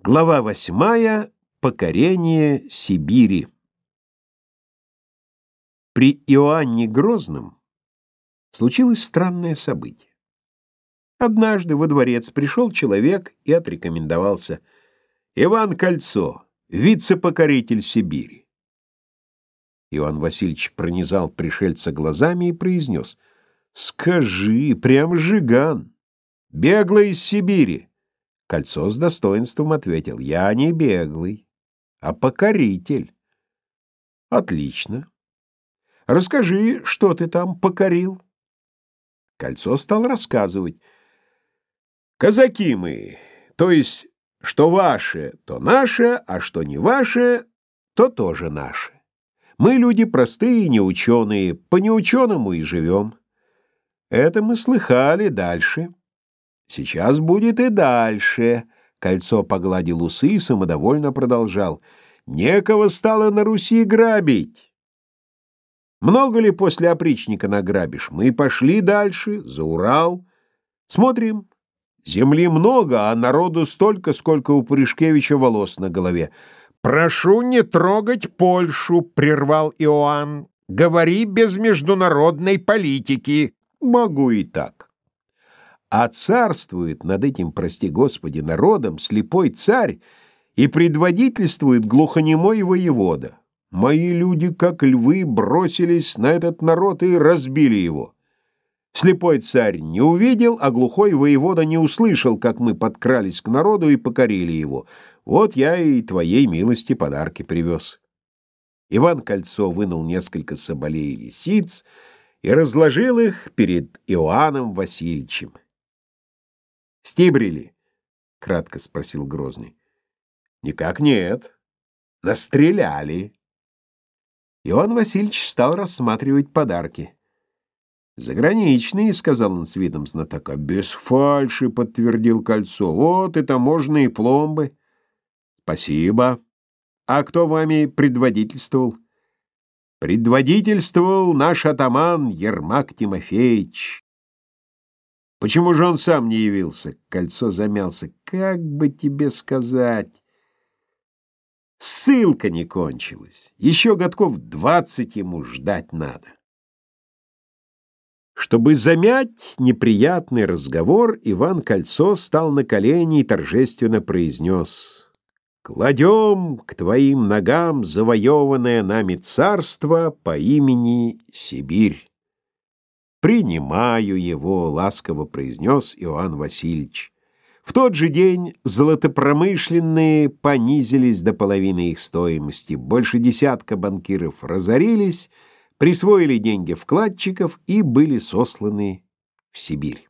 Глава восьмая. Покорение Сибири. При Иоанне Грозном случилось странное событие. Однажды во дворец пришел человек и отрекомендовался. Иван Кольцо, вице-покоритель Сибири. Иван Васильевич пронизал пришельца глазами и произнес. «Скажи, прям жиган, беглый из Сибири». Кольцо с достоинством ответил, «Я не беглый, а покоритель». «Отлично. Расскажи, что ты там покорил?» Кольцо стал рассказывать. «Казаки мы, то есть, что ваше, то наше, а что не ваше, то тоже наше. Мы люди простые, неученые, по неученому и живем. Это мы слыхали дальше». Сейчас будет и дальше. Кольцо погладил усы и самодовольно продолжал. Некого стало на Руси грабить. Много ли после опричника награбишь? Мы пошли дальше, за Урал. Смотрим. Земли много, а народу столько, сколько у Пуришкевича волос на голове. «Прошу не трогать Польшу», — прервал Иоанн. «Говори без международной политики». «Могу и так» а царствует над этим, прости Господи, народом слепой царь и предводительствует глухонемой воевода. Мои люди, как львы, бросились на этот народ и разбили его. Слепой царь не увидел, а глухой воевода не услышал, как мы подкрались к народу и покорили его. Вот я и твоей милости подарки привез. Иван Кольцо вынул несколько соболей и лисиц и разложил их перед Иоанном Васильевичем. Стибрили? — кратко спросил Грозный. — Никак нет. Настреляли. Иван Васильевич стал рассматривать подарки. «Заграничные», — сказал он с видом знатока. «Без фальши», — подтвердил кольцо. «Вот и таможенные пломбы». «Спасибо. А кто вами предводительствовал?» «Предводительствовал наш атаман Ермак Тимофеевич. Почему же он сам не явился? Кольцо замялся. Как бы тебе сказать? Ссылка не кончилась. Еще годков двадцать ему ждать надо. Чтобы замять неприятный разговор, Иван Кольцо стал на колени и торжественно произнес «Кладем к твоим ногам завоеванное нами царство по имени Сибирь». «Принимаю его», — ласково произнес Иоанн Васильевич. В тот же день золотопромышленные понизились до половины их стоимости. Больше десятка банкиров разорились, присвоили деньги вкладчиков и были сосланы в Сибирь.